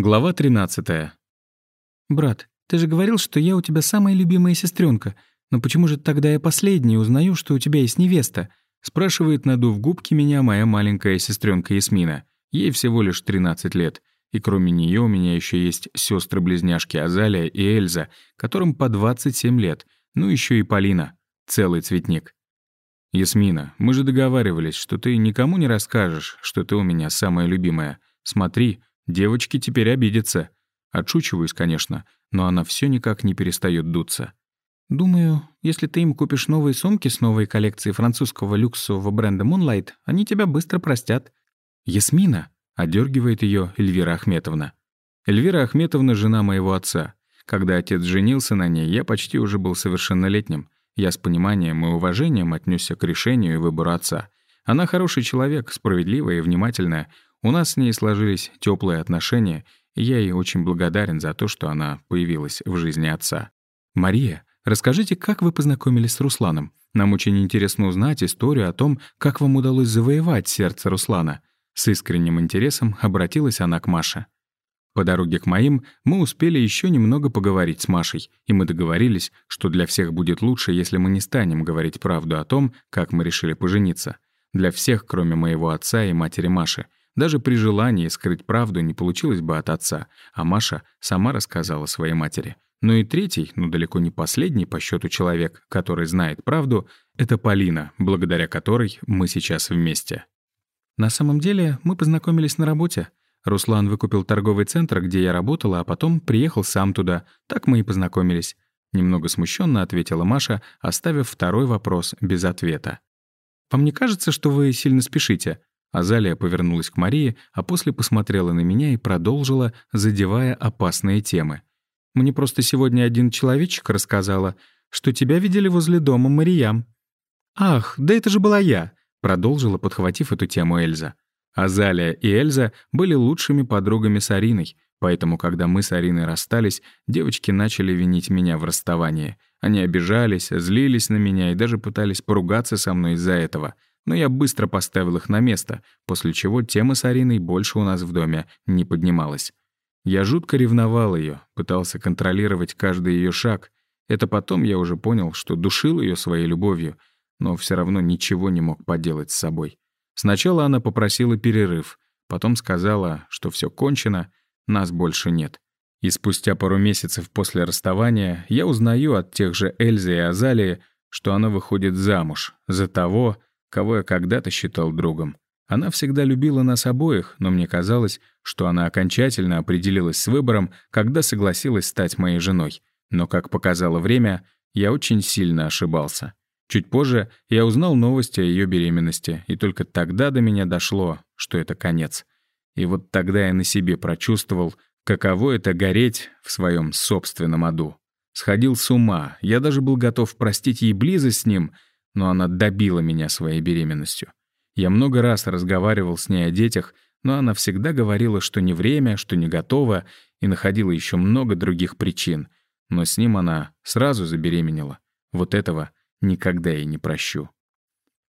Глава 13. «Брат, ты же говорил, что я у тебя самая любимая сестренка. Но почему же тогда я последний узнаю, что у тебя есть невеста?» Спрашивает, надув губки меня, моя маленькая сестренка Ясмина. Ей всего лишь 13 лет. И кроме нее у меня еще есть сестры близняшки Азалия и Эльза, которым по 27 лет. Ну еще и Полина. Целый цветник. «Ясмина, мы же договаривались, что ты никому не расскажешь, что ты у меня самая любимая. Смотри, Девочки теперь обидятся. Отшучиваюсь, конечно, но она все никак не перестает дуться. «Думаю, если ты им купишь новые сумки с новой коллекцией французского люксового бренда Moonlight, они тебя быстро простят». «Ясмина», — одергивает ее Эльвира Ахметовна. Эльвира Ахметовна — жена моего отца. Когда отец женился на ней, я почти уже был совершеннолетним. Я с пониманием и уважением отнесся к решению и выбору отца. Она хороший человек, справедливая и внимательная, у нас с ней сложились теплые отношения, и я ей очень благодарен за то, что она появилась в жизни отца. «Мария, расскажите, как вы познакомились с Русланом? Нам очень интересно узнать историю о том, как вам удалось завоевать сердце Руслана». С искренним интересом обратилась она к Маше. По дороге к моим мы успели еще немного поговорить с Машей, и мы договорились, что для всех будет лучше, если мы не станем говорить правду о том, как мы решили пожениться. Для всех, кроме моего отца и матери Маши — даже при желании скрыть правду не получилось бы от отца, а Маша сама рассказала своей матери. Ну и третий, но далеко не последний по счету человек, который знает правду, это Полина, благодаря которой мы сейчас вместе. На самом деле мы познакомились на работе. Руслан выкупил торговый центр, где я работала, а потом приехал сам туда. Так мы и познакомились. Немного смущенно ответила Маша, оставив второй вопрос без ответа. «Вам не кажется, что вы сильно спешите?» Азалия повернулась к Марии, а после посмотрела на меня и продолжила, задевая опасные темы. «Мне просто сегодня один человечек рассказала, что тебя видели возле дома Мариям». «Ах, да это же была я!» — продолжила, подхватив эту тему Эльза. Азалия и Эльза были лучшими подругами с Ариной, поэтому, когда мы с Ариной расстались, девочки начали винить меня в расставании. Они обижались, злились на меня и даже пытались поругаться со мной из-за этого — но я быстро поставил их на место, после чего тема с Ариной больше у нас в доме не поднималась. Я жутко ревновал ее, пытался контролировать каждый ее шаг. Это потом я уже понял, что душил ее своей любовью, но все равно ничего не мог поделать с собой. Сначала она попросила перерыв, потом сказала, что все кончено, нас больше нет. И спустя пару месяцев после расставания я узнаю от тех же Эльзы и Азалии, что она выходит замуж за того, кого я когда-то считал другом. Она всегда любила нас обоих, но мне казалось, что она окончательно определилась с выбором, когда согласилась стать моей женой. Но, как показало время, я очень сильно ошибался. Чуть позже я узнал новости о ее беременности, и только тогда до меня дошло, что это конец. И вот тогда я на себе прочувствовал, каково это гореть в своем собственном аду. Сходил с ума, я даже был готов простить ей близость с ним — но она добила меня своей беременностью. Я много раз разговаривал с ней о детях, но она всегда говорила, что не время, что не готова, и находила еще много других причин. Но с ним она сразу забеременела. Вот этого никогда ей не прощу.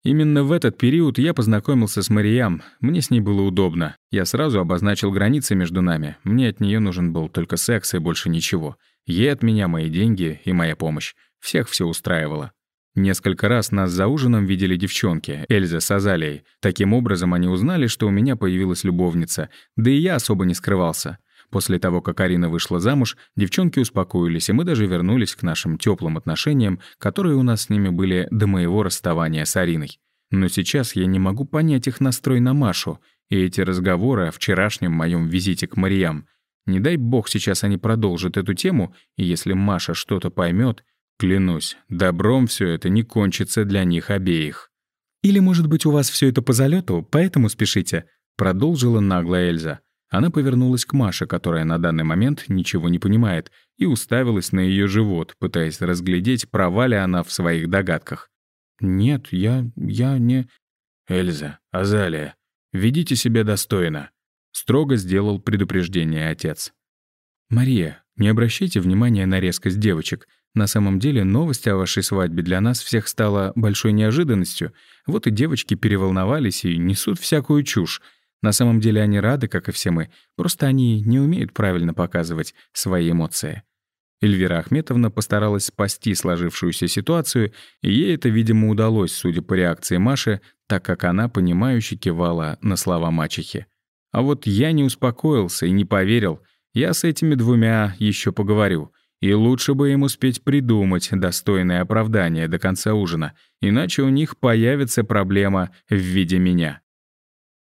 Именно в этот период я познакомился с Мариям. Мне с ней было удобно. Я сразу обозначил границы между нами. Мне от нее нужен был только секс и больше ничего. Ей от меня мои деньги и моя помощь. Всех все устраивало. Несколько раз нас за ужином видели девчонки, Эльза с Азалией. Таким образом, они узнали, что у меня появилась любовница, да и я особо не скрывался. После того, как Арина вышла замуж, девчонки успокоились, и мы даже вернулись к нашим теплым отношениям, которые у нас с ними были до моего расставания с Ариной. Но сейчас я не могу понять их настрой на Машу и эти разговоры о вчерашнем моем визите к Мариям. Не дай бог сейчас они продолжат эту тему, и если Маша что-то поймет, Клянусь, добром все это не кончится для них обеих. «Или, может быть, у вас все это по залету, поэтому спешите», — продолжила наглая Эльза. Она повернулась к Маше, которая на данный момент ничего не понимает, и уставилась на ее живот, пытаясь разглядеть, права ли она в своих догадках. «Нет, я... я не...» «Эльза, Азалия, ведите себя достойно», — строго сделал предупреждение отец. «Мария, не обращайте внимания на резкость девочек. На самом деле новость о вашей свадьбе для нас всех стала большой неожиданностью. Вот и девочки переволновались и несут всякую чушь. На самом деле они рады, как и все мы, просто они не умеют правильно показывать свои эмоции. Эльвира Ахметовна постаралась спасти сложившуюся ситуацию, и ей это, видимо, удалось, судя по реакции Маши, так как она, понимающе кивала на слова мачехи. А вот я не успокоился и не поверил. Я с этими двумя еще поговорю. И лучше бы им успеть придумать достойное оправдание до конца ужина, иначе у них появится проблема в виде меня.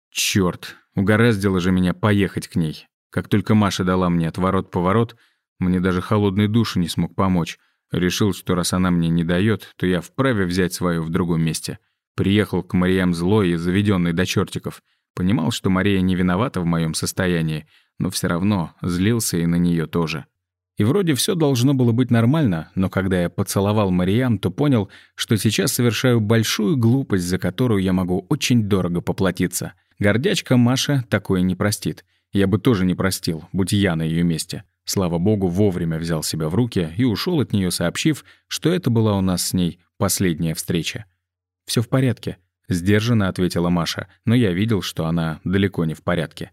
Чёрт, угораздило же меня поехать к ней. Как только Маша дала мне отворот-поворот, мне даже холодный душ не смог помочь. Решил, что раз она мне не дает, то я вправе взять свою в другом месте. Приехал к Мариям злой и заведенный до чертиков. Понимал, что Мария не виновата в моем состоянии, но все равно злился и на нее тоже. И вроде все должно было быть нормально, но когда я поцеловал Мариям, то понял, что сейчас совершаю большую глупость, за которую я могу очень дорого поплатиться. Гордячка Маша такое не простит. Я бы тоже не простил, будь я на ее месте. Слава богу, вовремя взял себя в руки и ушел от нее, сообщив, что это была у нас с ней последняя встреча. Все в порядке», — сдержанно ответила Маша, но я видел, что она далеко не в порядке.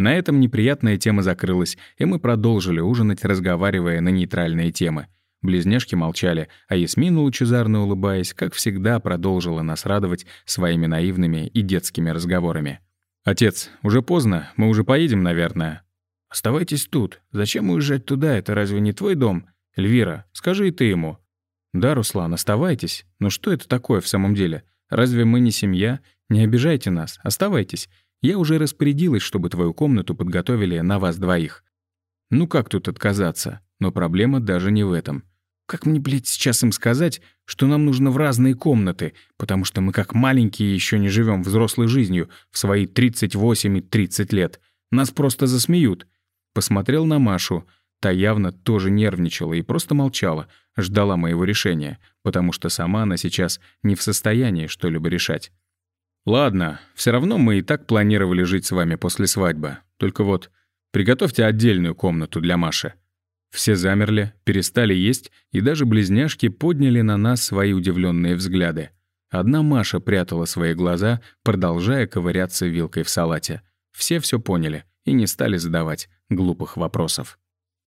На этом неприятная тема закрылась, и мы продолжили ужинать, разговаривая на нейтральные темы. Близняшки молчали, а Ясмина, лучезарно улыбаясь, как всегда продолжила нас радовать своими наивными и детскими разговорами. «Отец, уже поздно, мы уже поедем, наверное», «Оставайтесь тут. Зачем уезжать туда? Это разве не твой дом? Эльвира, скажи и ты ему». «Да, Руслан, оставайтесь. Но что это такое в самом деле? Разве мы не семья? Не обижайте нас. Оставайтесь. Я уже распорядилась, чтобы твою комнату подготовили на вас двоих». Ну как тут отказаться? Но проблема даже не в этом. Как мне, блядь, сейчас им сказать, что нам нужно в разные комнаты, потому что мы как маленькие еще не живем взрослой жизнью в свои 38 и 30 лет. Нас просто засмеют. Посмотрел на Машу. Та явно тоже нервничала и просто молчала, ждала моего решения, потому что сама она сейчас не в состоянии что-либо решать. «Ладно, все равно мы и так планировали жить с вами после свадьбы. Только вот приготовьте отдельную комнату для Маши». Все замерли, перестали есть, и даже близняшки подняли на нас свои удивленные взгляды. Одна Маша прятала свои глаза, продолжая ковыряться вилкой в салате. Все все поняли и не стали задавать глупых вопросов.